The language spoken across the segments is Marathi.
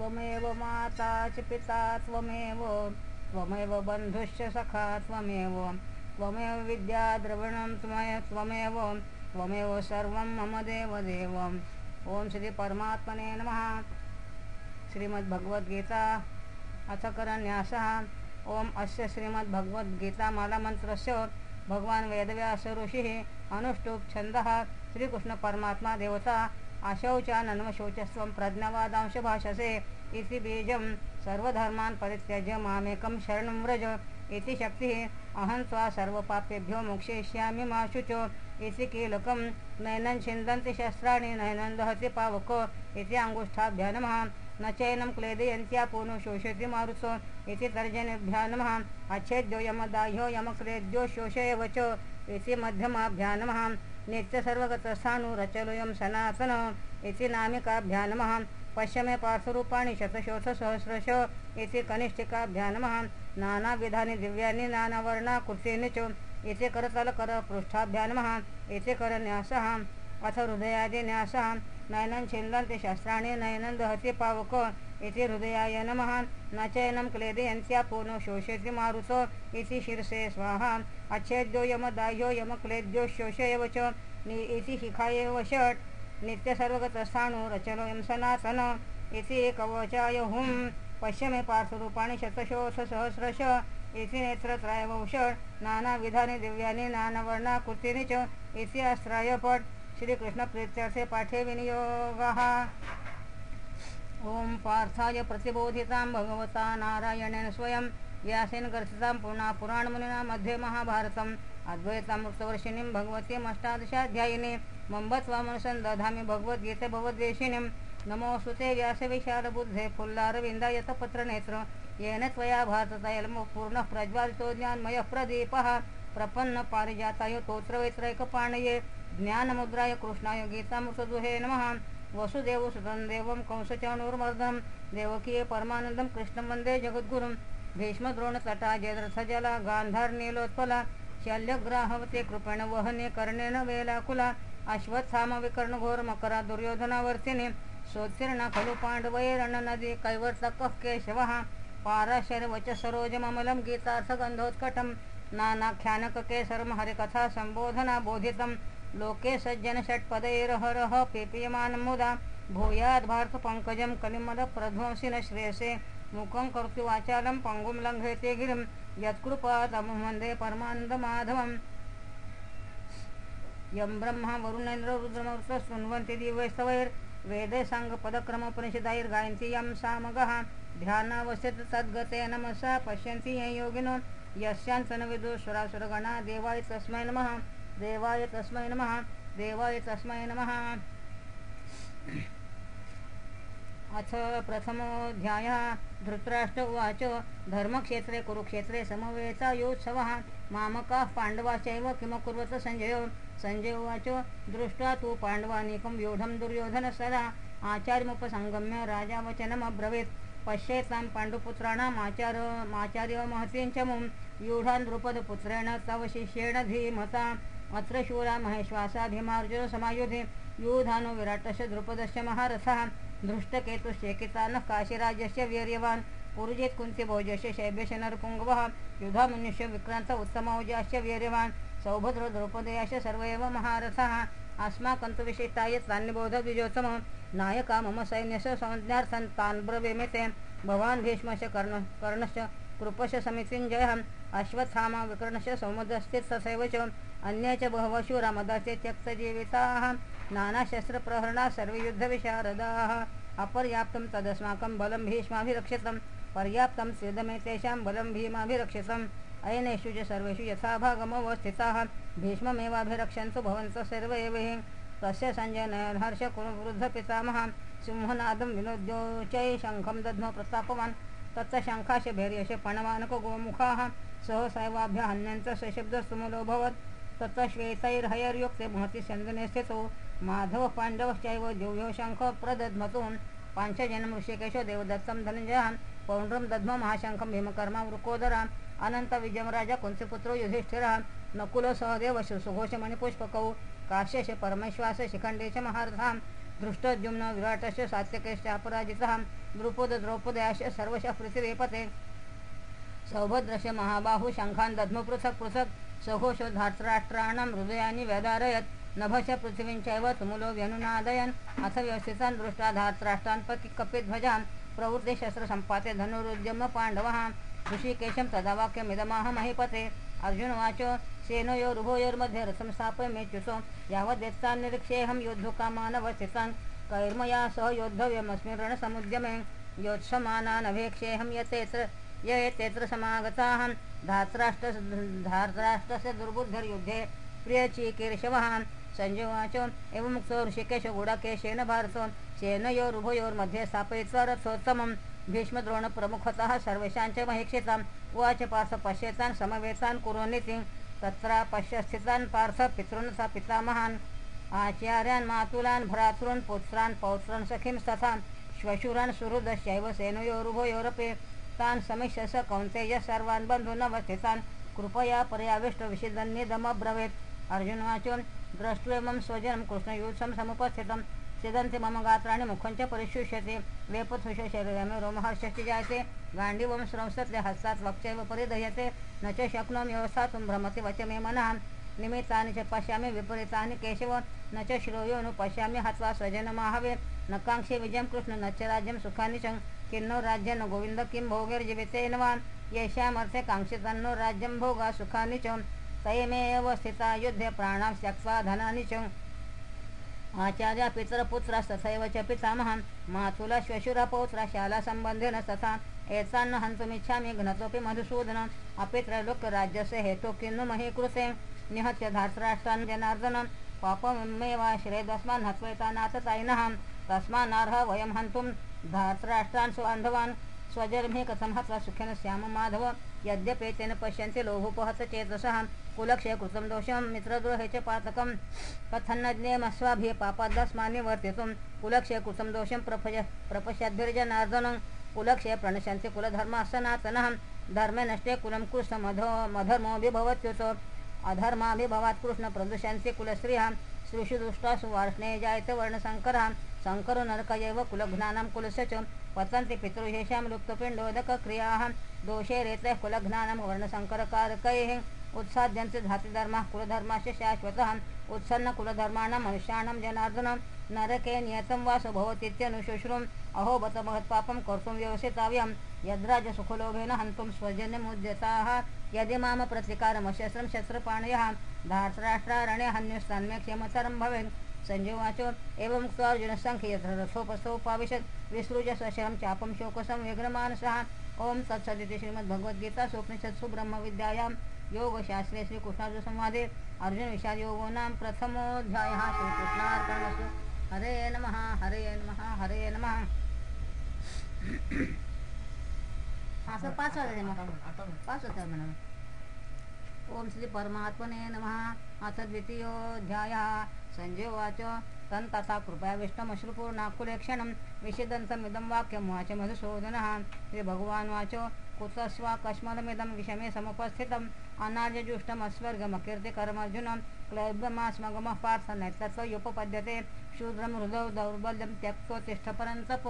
त्वमेव माता च पिता त्वमेव त्वमेव बन्धुश्च सखा त्वमेव त्वमेव विद्याद्रविणं त्वय त्वमेव त्वमेव सर्वं मम देवदेवम् ओम श्री परमात्मने नमः। श्रीमद्भगवद्गीता अथ करन्यासः ओम अस्य श्रीमद्भगवद्गीतामालामन्त्रस्य भगवान् वेदव्यासऋषिः अनुष्टुप् छन्दः। श्रीकृष्णपरमात्मा देवता। अशौचानन्वशोचस्त्वं प्रज्ञावादांश भाषसे इति बीजं सर्वधर्मान् परित्यज्य मामेकं शरणं व्रज इति शक्तिः। अहं त्वा सर्वपापेभ्यो मोक्षयिष्यामि मा शुचो। इति कीलकं नैनं छिन्दन्ति शस्त्राणि नैनं दहति पावक इति अङ्गुष्ठाभ्या नमः। न चैनं क्लेदयन्त्या पुनो शोषयति मारुतो इति तर्जनेभ्या नमः। अच्छेद्यो यमदाह्यो यमक्लेद्यो शोषयव च इति मध्यमाभ्या नमः। नित्यसर्वगतस्थाणुरचलोऽयं सनातन इति नामिकाभ्या नमः। पश्चिमे पार्श्वरूपाणि शतशोथसहस्रश इति कनिष्ठिकाभ्या नमः। नानाविधानि दिव्यानि नानावर्णाकृतीनि च इति करतलकरपृष्ठाभ्यानमः इति करन्यासः अथ हृदयादिन्यासः नयनं छिन्दन्ति शस्त्राणि नयनं दहति पावक। इति हृदयाय नमः। न चैनं क्लेदयन्त्या पुनो शोषयति मारुतो इति शिरसे स्वाहा। अच्छेद्यो यमदाह्यो यमक्लेद्यो शोषयव च। नि इति शिखायेव षट् नित्यसर्वगतस्थाणुरचलोऽयं सनातन। इति कवचाय हुं पश्चिमे पार्थरूपाणि शतशोथसहस्रश इति नेत्रत्रयवौ षट् नानाविधानि दिव्यानि नानावर्णाकृतीनि च। इति अस्त्राय पट् श्रीकृष्णप्रीत्यर्थे पाठे विनियोगः। ॐ पार्थाय प्रतिबोधितां भगवता नारायणेन स्वयं व्यासेन गर्थितां पुनः पुराणमुनिना मध्ये महाभारतम् अद्वैतामृतवर्षिणीं भगवतीम् अष्टादशाध्यायिनी मम्बत्वामनुसन् दधामि भगवद्गीते भगवद्वेषिणीं नमोऽस्तुते व्यासविशालबुद्धे फुल्लारविन्दायतपत्रनेत्र येन त्वया भारततैलमो पूर्णः प्रज्वालितो ज्ञानमयः प्रदीपः प्रपन्न पारिजाताय तोत्रवैत्रैकपाणये ज्ञानमुद्राय कृष्णाय गीतामृतदुहे नमः वसुदेवसुतं देवं कंसचाणूर्मर्दनं देवकीये परमानन्दं कृष्णं वन्दे जगद्गुरुं। भीष्मद्रोणतटा जयद्रथजला गान्धार्नीलोत्पला शल्यग्राहवते कृपेण वहने कर्णेन वेलाकुला अश्वत्थामविकर्णघोर मकरा दुर्योधनावर्तिनी सोत्तीर्णा खलु पाण्डवैरणनदी कैवर्तकः केशवः पाराशरवच सरोजममलं गीतार्थगन्धोत्कटं नानाख्यानककेसरं हरिकथा सम्बोधना बोधितम् लोके सज्जन षट्पदैरहरः पेपीयमानं मुदा भूयाद् भारतपङ्कजं श्रेयसे। मुखं कर्तु वाचालं पङ्गुं लङ्घयते गिरिं। यत्कृपातमं वन्दे परमानन्दमाधवम्। यं ब्रह्मा वरुणेन्द्र रुद्रमरुत शृण्वन्ति दिवैस्तवैर्वेदे साङ्गपदक्रमोपनिषदैर्गायन्ति यं सामगः। ध्यानावस्थित तद्गते नमसा। पश्यन्ति ये योगिनो। यस्यान्तनविदुसुरासुरगणा देवाय तस्मै नमः। देवाय तस्मै नमः देवाय तस्मै नमः। अथ प्रथमोऽध्यायः धृतराष्ट्र उवाच धर्मक्षेत्रे कुरुक्षेत्रे समवेतायोत्सवः। मामकाः पाण्डवाश्चैव किमकुर्वत सञ्जय सञ्जय उवाच दृष्ट्वा तु पाण्डवानीकं व्यूढं दुर्योधनः सदा आचार्यमुपसङ्गम्य राजावचनमब्रवीत्। पश्येतां पाण्डुपुत्राणाम् आचार आचार्य महतीं च मुं। व्यूढान् द्रुपदपुत्रेण तव शिष्येण धीमता अत्र शूरा महेश्वासा भीमार्जुन समायुधे विराटस्य द्रुपदस्य महारथः धृष्टकेतुश्चेकितानः काशीराजस्य वीर्यवान् पुरुजित् कुन्तिभोजस्य शैब्यस्य नरपुङ्गवः युधामनुष्य विक्रान्त उत्तमौजास्य वीर्यवान् सौभद्र द्रौपदयाश्च सर्व एव महारथः अस्माकं तु नायका मम सैन्यस्य संज्ञार्थं तान् ब्रवीमि ते भवान् भीष्मस्य कर्ण कृपश कृपस्य समितिञ्जयः अश्वत्थामा विकर्णस्य सौमदस्ति तथैव च। अन्ये च बहवशु शूरामदास्ते त्यक्तजीविताः। नानाशस्त्रप्रहरणा सर्वे युद्धविशारदाः अपर्याप्तं तदस्माकं बलं भीष्माभिरक्षितं पर्याप्तं स्वेदमे तेषां बलं भीमाभिरक्षितम्। अयनेषु च सर्वेषु यथाभागमवस्थिताः। भीष्ममेवाभिरक्षन्तु भवन्तः सर्व। एव हि तस्य सञ्जयनयन् हर्षकुरुवृद्धपितामहः सिंहनादं विनोद्योचै शङ्खं दध्म प्रतापवान्। तत्र पणवानक भैर्यश पणवानकगोमुखाः सहसैवाभ्य हन्यन्तः सशब्दस्तुमुलोऽभवत् तत्र श्वेतैर्हयर्युक्ते महति स्यन्दने स्थितो माधवः पाण्डवश्चैव दिव्यो शङ्खः प्रदध्मतु पाञ्चजनं ऋषिकेशो देवदत्तं धनञ्जयः पौण्ड्रं दध्म महाशङ्खं भीमकर्मा वृकोदरा। अनन्तविजयराजा कुन्तिपुत्रो युधिष्ठिरः नकुलसहदेव सुघोषमणिपुष्पकौ काश्यश परमेश्वास शिखण्डे च महारथां। धृष्टद्युम्न विराटस्य सात्यकेश्च अपराजितः। द्रुपद द्रौपदयाश्च सर्वशः पृथिवीपते सौभद्रश महाबाहु शंखान दध्म पृथक् पृथक् सघोष धार्तराष्ट्राणां हृदयानि व्यदारयत् नभश पृथिवीञ्चैव तुमुलो व्यनुनादयन्। अथ व्यवस्थितान् दृष्ट्वा धार्तराष्ट्रान् पति कपिध्वजान् प्रवृत्ते शस्त्रसम्पाते धनुरुद्यम पाण्डवः। ऋषिकेशं तदा वाक्यमिदमाह महीपते अर्जुनवाच सेनयोरुभयोर्मध्ये रथं स्थापय मेच्युतो यावद्यत्तान् निरीक्षेऽहं योद्धुकामानवस्थितान्। कैर्मया सह योद्धव्यमस्मिन् रणसमुद्यमे योत्समानानभेक्षेऽहं यतेत्र य तेत्र समागताः धात्राष्ट्र धातराष्ट्रस्य दुर्बुद्धर्युद्धे प्रियचिकीर्षवः संजयवाच एवमुक्तो ऋषिकेश गुडकेशेन भारतो सेनयोरुभयोर्मध्ये स्थापयित्वा रथोत्तमं भीष्मद्रोणप्रमुखतः सर्वेषाञ्च महीक्षिताम् उवाच पार्थ पश्येतान् समवेतान् कुरोनिति तत्र पश्यस्थितान् पार्थ पितॄन् स पितामहान् आचार्यान् मातुलान् भ्रातॄन् पुत्रान् पौत्रान् सखीं तथा श्वशुरान् सुहृदश्चैव सेनयोरुभयोरपि तान् समीक्ष्य स कौन्तेय सर्वान् बन्धूनवस्थितान्। कृपया पर्याविष्टविषिदन्निदमब्रवीत् अर्जुनवाचो द्रष्ट्वेमं स्वजनं कृष्णयूत्सं समुपस्थितं। सिदन्ति मम गात्राणि मुखञ्च परिशुष्यते। वेपथुष शरीरमे रोमहर्षश्च जायते। गाण्डीवं स्रंसत्य हस्तात् वक्चैव परिदह्यते। न च शक्नोमि व्यवस्थातुं भ्रमति वच मे मनः। निमित्तानि च पश्यामि विपरीतानि केशव। न च श्रोयो नु पश्यामि हत्वा स्वजनमाहवे न काङ्क्षे विजयं कृष्ण न च राज्यं सुखानि च किन्नो राज्य न गोविन्द किं भोगैर्जीवितेन वा येषामर्थे काङ्क्षितन्नो राज्यं भोगा सुखानि च तयमेव स्थिता युद्धे प्राणां त्यक्त्वा धनानि च आचार्या पितरपुत्रस्तथैव च पितामहं मातुला श्वशुरा पौत्रा शालासम्बन्धेन तथा एतान्न हन्तुमिच्छामि घ्नतोऽपि मधुसूदन। अपि त्रैलोक्यराज्यस्य हेतु किन्नु मही कृते निहत्य धार्तराष्ट्रान् जनार्दनं। पापमेवाश्रयदस्मान् हत्वैतानाथतायिनः तस्मान्नार्ह वयं हन्तुं धार्तराष्ट्रान् स्वबान्धवान् स्वजर्मे कथं हत्वा सुखेन श्याम माधव। यद्यपि तेन पश्यन्ति लोभोपहत चेतसः। कुलक्षय कृतं दोषं मित्रद्रोहे च पातकं कथन्नज्ञेमस्वाभिः पापादस्मानि वर्तितुं कुलक्षय कृतं दोषं प्रपज प्रपश्यद्भिर्जनार्दनं। कुलक्षय प्रणश्यन्ति कुलधर्मः सनातनः धर्मे नष्टे कुलं कृष्णमधो मधर्मोऽभिभवत्युत अधर्माभिभवात् कृष्णप्रदुषन्ति कुलस्त्रियः कुलश्रिया दुष्टासु वार्ष्णे जायत वर्णसङ्करः शङ्करो नरक एव कुलघ्नानां कुलस्य च पतन्ति पितृहेषां लुप्तपिण्डोदकक्रियाः। दोषे रेतः कुलघ्नानां वर्णशङ्करकारकैः उत्साद्यन्ते धातिधर्मः कुलधर्मस्य शाश्वतः। उत्सन्नकुलधर्माणां मनुष्याणां जनार्दनं। नरके नियतं वासो भवतीत्यनुशुश्रूम् अहो बत महत्पापं कर्तुं व्यवसिताव्यं यद्राजसुखलोभेन हन्तुं स्वजन्यमुद्यताः। यदि माम प्रतिकारमशस्त्रं शस्त्रपाणयः धार्तराष्ट्रारणे हन्युस्तन्मे क्षमतरं भवेत्। संजीवाचो एवं अर्जुनसङ्ख्य यत्र रथोपस्थोपाविशत् विसृज स्वशरं चापं शोकसंविघ्नमानसः ओम तत्सदिति श्रीमद्भगवद्गीता स्वप्निषत्सु ब्रह्मविद्यायां योगशास्त्रे श्रीकृष्णार्जुनसंवादे। अर्जुनविषादयोगो नाम प्रथमोऽध्यायः। श्रीकृष्णार्पणमस्तु। हरे नमः हरे नमः हरे नमः। असं पाच वाजले मग. पाच होत्या म्हणा ओम श्री परमात्मने नमः. अथ द्वितीयोऽध्यायः. संजय उवाच. तं तथा कृपयाविष्टमश्रुपूर्णाकुलेक्षणं विषिदन्तमिदं वाक्यं वाच मधुसूदनः। श्रीभगवान् कुतस्वा कश्मलमिदं विषमे समुपस्थितम् अनार्यजुष्टमस्वर्गमकीर्तिकरमर्जुनं क्लैब्यमास्मगमः पार्थ नैतत्त्वयुपपद्यते शूद्रं हृदौ दौर्बल्यं त्यक्तोत्तिष्ठपरन्तप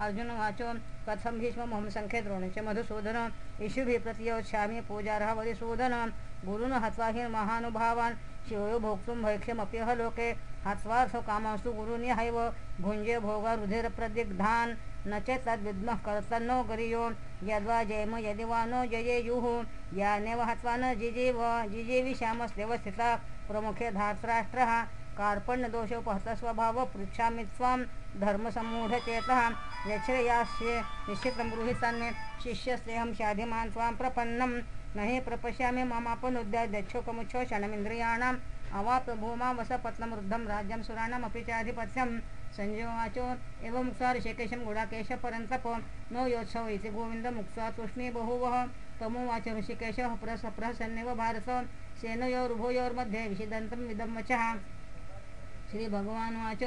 अर्जुनवाचो कथं भीष्ममहं सङ्ख्ये द्रोणिच मधुसूदन? इषुभिः प्रतियोत्स्यामि पूजार्ह वरिसूदन। गुरुन् हत्वा हि महानुभावान्। शिवयो भोक्तुं भैक्ष्यमप्यह लोके हत्वार्थो कामांस्तु गुरुन्यहैव भुञ्जे भोगरुधिरप्रदिग्धान्। न च तद्विद्मः कर्तन्नो गरियो। यद्वा जयम यदिवानो वा जयेयुः यानेव हत्वान जिजीव जिजीविषामस्तेव स्थिता। प्रमुखे धार्तराष्ट्रः कार्पण्यदोषोपहतस्वभाव पृच्छामि त्वां धर्मसम्मूढचेतः। यच्छ्रेयास्य निश्चितं गृहीतन्मे शिष्यस्तेऽहं शाधिमान् त्वां प्रपन्नं। न हि प्रपश्यामि ममापनुद्या क्षणमिन्द्रियाणाम् अवाप्य भूमा वसपत्नं वृद्धं राज्यं सुराणामपि चाधिपत्यं संजीवाचो एवं मुक्त्वा ऋषिकेशं गुडाकेशपरन्तप नो योत्सव इति गोविन्दमुक्त्वा तूष्णी बहुवः तमुवाच ऋषिकेशः प्रस प्रहसन्नेव भारत सेनयोरुभयोर्मध्ये विषिदन्तं विदं वचः श्रीभगवानुवाच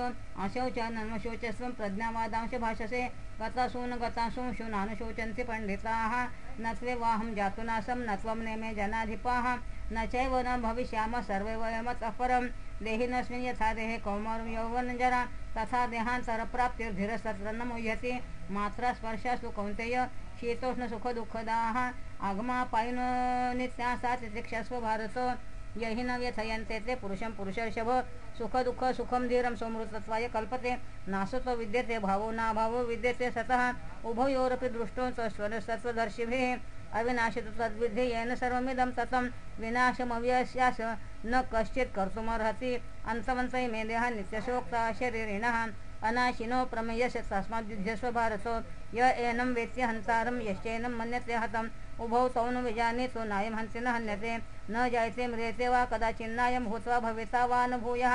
अशौच नन्मशोचस्वं प्रज्ञावादांश भाषसे गतासून गतासूंशु नानुशोचन्ति पण्डिताः न त्वेवाहं जातुनासं न त्वं नेमे जनाधिपाः न चैव न भविष्यामः सर्वे वयमतः परं देहिनस्मिन् यथा देहे कौमारं यौवनजरा तथा देहान्तरप्राप्तिर्धिरस्तत्र न मुह्यते मात्रा स्पर्शासु कौन्तेय शीतोष्णसुखदुःखदाः आगमापायिनो नित्या सा तितिक्षस्व भारत। यही न व्यथयन्ते ते पुरुषं पुरुषर्षभ। सुखदुःख सुखम धीरं सोमृतत्वाय कल्पते। नासत्व विद्यते भावो नाभावो विद्यते सतः। उभयोरपि दृष्टो स्वरसत्वदर्शिभिः अविनाशित तद्विद्धि येन सर्वमिदं ततं। विनाशमव्यस्यास न कश्चित् कर्तुमर्हति। अन्तमन्तै मे देहः नित्यशोक्ता शरीरिणः। अनाशिनो प्रमेयस्य तस्माद्युध्यस्व भारतो। य एनं वेत्य हन्तारं यश्चैनं मन्यते हतम्। उभौ तौ न विजानीतो नायं हन्ति न हन्यते। न जायते म्रियते वा कदाचिन्नायं भूत्वा भविता वा न भूयः।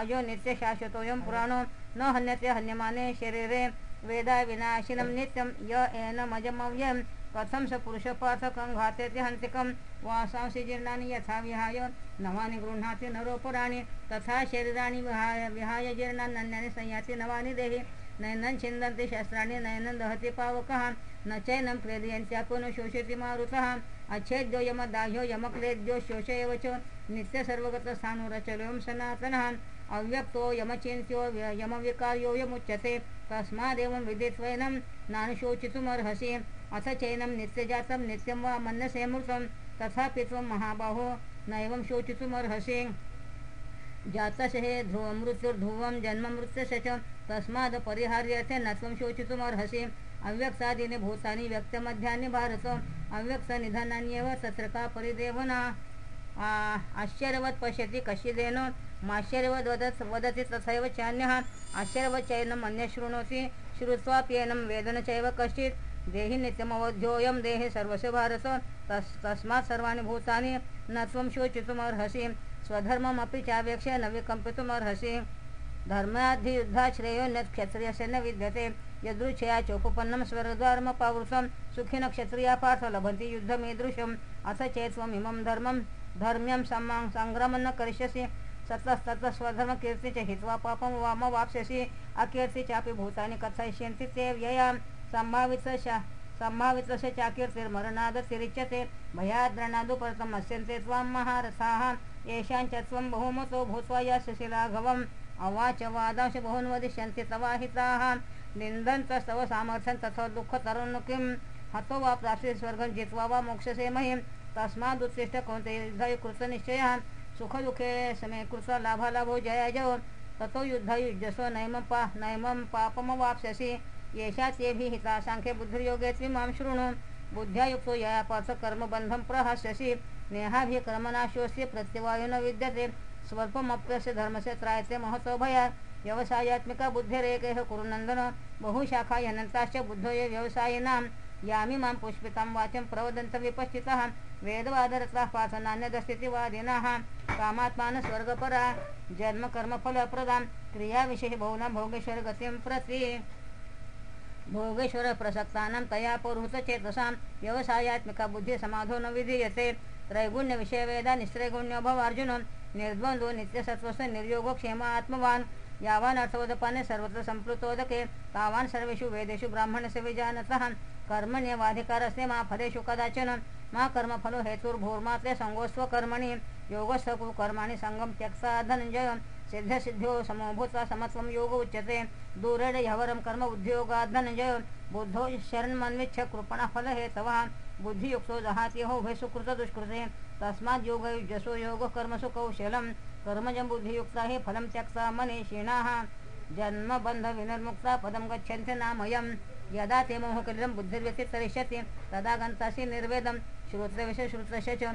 अजो नित्यशाश्वतोऽयं पुराणो। न हन्यते हन्यमाने शरीरे। वेदा विनाशिनं नित्यं। य एनमजमव्यम्। कथं स पुरुषपाथकं घातेति हन्तिकं वासांसि जीर्णानि यथा विहाय नवानि गृह्णाति नरोपराणि तथा शरीराणि विहाय विहाय जीर्णान्यन्यानि संयाति नवानि देहि नयनं छिन्दन्ति शस्त्राणि नयनं दहति पावकः न चैनं क्लेदयन्त्यापो शोषयति मारुतः अच्छेद्यो यमदाह्यो यमक्लेद्यो शोष एव च नित्यसर्वगतस्थाणुरचलों सनातनः अव्यक्तो यमचिन्त्यो यमविकार्यो यमुच्यते तस्मादेवं विदित्वैनं नानुशोचितुमर्हसि। अथ चैनं नित्यजातं नित्यं वा मन्यसे मृतं तथापि त्वं महाबाहो नैवं शोचितुमर्हसि। जातशहे हे ध्रुव मृत्युर्ध्रुवं जन्ममृत्युस्य च तस्माद् परिहार्यते न त्वं शोचितुमर्हसि। अव्यक्तादीनि भूतानि व्यक्तमध्यानि भारत अव्यक्तनिधनान्येव तत्र का परिदेवना? आश्चर्यवत् पश्यति कश्चिदेन माश्चर्यवद् वदत् वदति तथैव चान्यः। आश्चर्यवत् चैनम् अन्यः श्रुत्वाप्येनं वेदन चैव कश्चित्। देहि नित्यमवध्योऽयं देहे सर्वस्य भारत तस् तस्मात् सर्वाणि भूतानि न त्वं शोचितुमर्हसि। स्वधर्ममपि चावेक्ष्य न विकम्पितुमर्हसि। धर्माधियुद्धात् न क्षत्रियस्य न विद्यते। यदृच्छया चोपपन्नं स्वर्गधर्मपावृतं सुखिन क्षत्रिया पार्थ लभन्ति युद्धमीदृशम्। अथ चेत् त्वमिमं धर्मं धर्म्यं सम्मां सङ्ग्रमं न करिष्यसि। सतस्ततः स्वधर्मकीर्ति च हित्वा पापं वाम वाप्स्यसि। अकीर्ति चापि भूतानि कथयिष्यन्ति ते व्ययाम्। सम्भावितशा सम्भावितस्य चाकीर्तिर्मरणादतिरिच्यते भयाद्रणादुपरतम् अस्यन्ते त्वां महारथाः येषाञ्च त्वं बहुमतो भूत्वा यास्यसि लाघवम् अवाच वादांश बहून् वदिष्यन्ति तवाहिताः निन्दन्तस्तव सामर्थ्यं तथा दुःखतरं किं हतो वा प्राप्स्ये स्वर्गं जित्वा वा मोक्षसे महीं तस्मादुत्तिष्ठ कौन्ते युद्धाय कृतनिश्चयः सुखदुःखे समे कृत्वा लाभालाभो जया जय ततो युद्धयुज्यसो नैमं पा नैमं पापमवाप्स्यसि। येषा तेभिः बुद्धिर्योगे मां शृणु। बुद्ध्यायुक्तो युक्तो यया पार्थ कर्मबन्धं प्रहास्यसि नेहाभिकर्मनाशोऽस्य विद्यते। स्वल्पमप्यस्य धर्मस्य त्रायते महतो भया व्यवसायात्मिका बुद्धिरेकैः कुरुनन्दन। बहुशाखा बुद्धो बुद्धये व्यवसायिनां यामि मां पुष्पितां वाचं प्रवदन्त विपश्चितः। वेदवादरताः पार्थनान्यदस्थितिवादिनः कामात्मान स्वर्गपरा। जन्मकर्मफलप्रदां क्रियाविषये बहुना भोगेश्वरगतिं प्रति। भोगेश्वर प्रसक्तानां तया पौरुहतचेतसां व्यवसायात्मिका बुद्धिसमाधो न विधीयते। त्रैगुण्यविषयवेदा निस्त्रैगुण्यो भव अर्जुन निर्द्वंद्व नित्यसत्वस निर्योगो क्षेम आत्मवान यावान अर्थवदपाने सर्वत्र संप्लुतोदके। तावान सर्वेषु वेदेषु ब्राह्मणस्य विजानतः। कर्मण्यवाधिकारस्ते मा फलेषु कदाचन। मा कर्मफलो हेतुर्भूर्मात्रे सङ्गोस्व कर्मणि। योगस्व कर्माणि सङ्गं त्यक्ता धनंजय सिद्धसिद्ध्यो समो भूत्वा समत्वं योग उच्यते। दूरेण ह्यवरं कर्म उद्योगात् धनंजय बुद्धो शरणमन्विच्छ कृपणफलहेतवः बुद्धियुक्तो जहात्यहो हो उभय दुष्कृते। तस्मात् योगयुजसो योगः कर्मसु कौशलं कर्मजं बुद्धियुक्ता हि फलं त्यक्ता मनीषिणाः। जन्मबन्धविनिर्मुक्ता पदं गच्छन्ति नामयं यदा ते मोहकलिलं बुद्धिर्व्यतितरिष्यति तदा गन्तासि निर्वेदं श्रोत्रविष श्रुतस्य च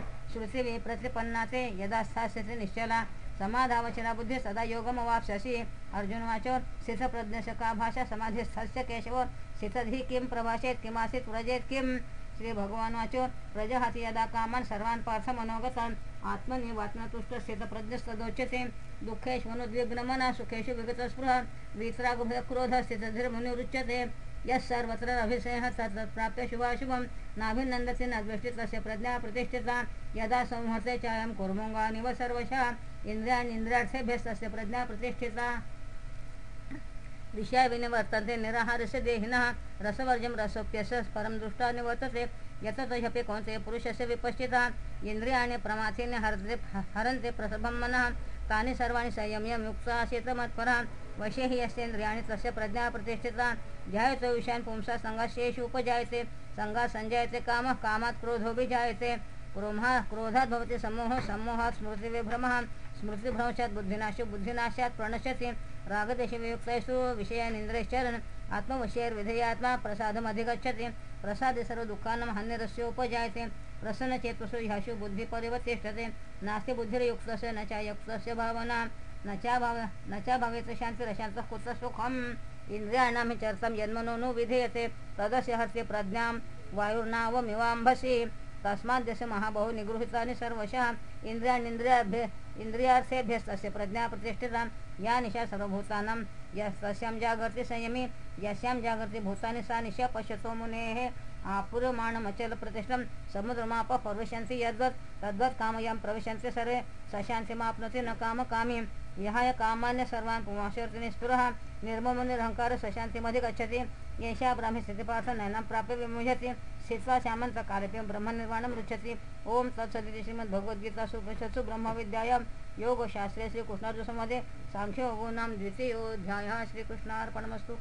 प्रतिपन्ना ते यदा स्थास्यति निश्चला। समाधावचना बुद्धी सदा योगमवाप्स्यसि। अर्जुनवाच स्थितप्रज्ञस्य का भाषा समाधिस्थस्य केशव। स्थितधी किं प्रभाषेत् किमासीत् व्रजेत् किं? श्री भगवान वाचो प्रजहाती यदा कामान सर्वान् पार्थ मनोगतान्। आत्मनि वात्मतुष्ट स्थितप्रज्ञस्तदोच्यते दुःखेष्वनुद्विग्नमना सुखेषु विगतस्पृह। वीतरागक्रोध स्थितधीर्मुनिरुच्यते यः सर्वत्र अभिषेह तत् प्राप्य शुभाशुभं नाभिनन्दति न तस्य प्रज्ञा प्रतिष्ठिता। यदा संहते चायं कुर्मोङ्गानिव सर्वशः। इन्द्रियाणीन्द्रियार्थेभ्यस्तस्य प्रज्ञा प्रतिष्ठिता. विषया विनिवर्तन्ते निराहारस्य देहिनः रसवर्जं रसोप्यस्य परं दृष्टा निवर्तते. यततोह्यपि कौन्ते पुरुषस्य विपश्चितः. इन्द्रियाणि प्रमाथीनि हरते हरन्ते प्रसभं मनः. तानि सर्वाणि संयम्य युक्ता शेतमत्परा. वशे हि यस्येन्द्रियाणि तस्य प्रज्ञा प्रतिष्ठिता. ध्यायतो विषयान् पुंसा सङ्घर्षेषु उपजायते. सङ्घात् संजायते कामः कामात् क्रोधोऽपि जायते क्रोमः क्रोधात् भवति सम्मोहः सम्मोहात् स्मृतिविभ्रमः. स्मृतिभ्रंशात् बुद्धिनाश बुद्धिनाशात् प्रणश्यति रागदेशवियुक्तेषु विषयानिन्द्रैश्चरन् आत्मवशैर्विधेयात्मा प्रसादमधिगच्छति प्रसादे सर्वदुःखानां हन्यरस्योपजायते प्रसन्नचेतसु ह्याशु बुद्धिपरिवतिष्ठते नास्ति बुद्धिर्युक्तस्य न च युक्तस्य भावना न च भाव न च भवेत् शान्तिरशान्तः कुत्र सुखम् इन्द्रियाणां हि चर्तं यन्मनो नु विधेयते तदस्य हस्ते प्रज्ञां वायुर्नावमिवाम्भसि तस्माद्यस्य महाबहु निगृहीतानि सर्वशः इन्द्रियाणीन्द्रियाभ्य इन्द्रियार्थेभ्यस्तस्य प्रज्ञा प्रतिष्ठिता या निशा सर्वभूतानां। यस्तस्यां जागर्ति संयमी। यस्यां जागर्ति भूतानि सा निशा पश्यतो मुनेः। आपुरमाणमचलप्रतिष्ठं समुद्रमाप प्रविशन्ति यद्वत्। तद्वत् कामयां प्रविशन्ति सर्वे। सशान्तिमाप्नोति न कामकामी विहाय कामान्य सर्वान् पुमाशर्ति निस्पृहः निर्ममो निरहङ्कार सशान्तिमधिगच्छति गच्छति येषा ब्राह्मी स्थितिपार्थ नयनं प्राप्य विमुह्यति। स्थित्वा श्यामन्तकालप्यं ब्रह्मनिर्वाणम रुच्छति ओम तत्सदिति श्रीमद्भगवद्गीतासु उपनिषत्सु ब्रह्मविद्यायां योगशास्त्रे श्रीकृष्णार्जुनसंवादे। सांख्य नाम द्वितीयोध्याय श्रीकृष्णार्पणमस्तु।